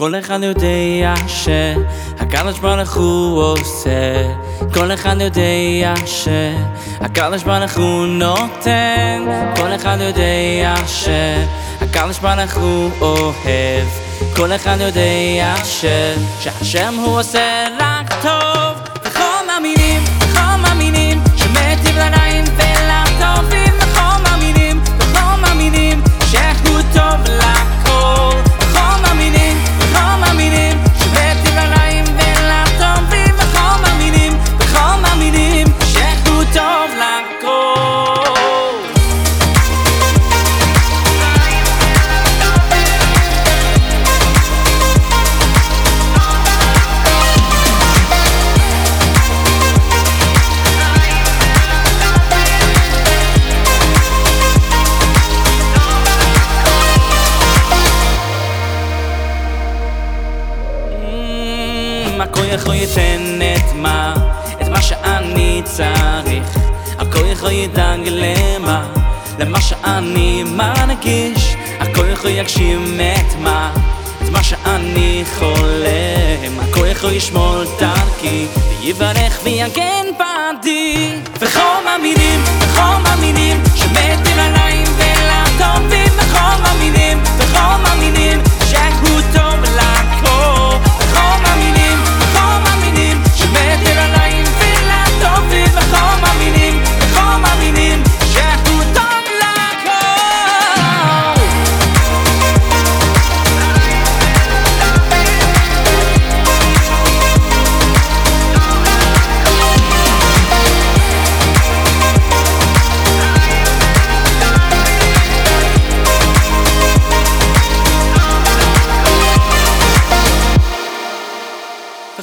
כל אחד יודע שהקדוש ברוך הוא עושה. כל אחד יודע שהקדוש ברוך הוא נותן. כל אחד יודע שהקדוש ברוך הוא אוהב. כל אחד יודע שהשם הוא עושה רק טוב הכל יכול ייתן את מה, את מה שאני צריך? הכל יכול ידאג למה, למה שאני מרגיש? הכל יכול יגשים את מה, את מה שאני חולם? הכל יכול ישמור דרכי ויברך ויגן בעדי. וכל מאמינים, וכל מאמינים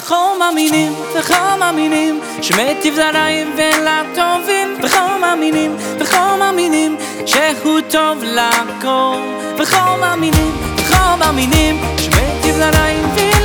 וכל מאמינים, וכל מאמינים שמטיב לרעים ולטובים וכל מאמינים, וכל מאמינים שהוא טוב לכל וכל מאמינים, וכל מאמינים שמטיב לרעים ולטובים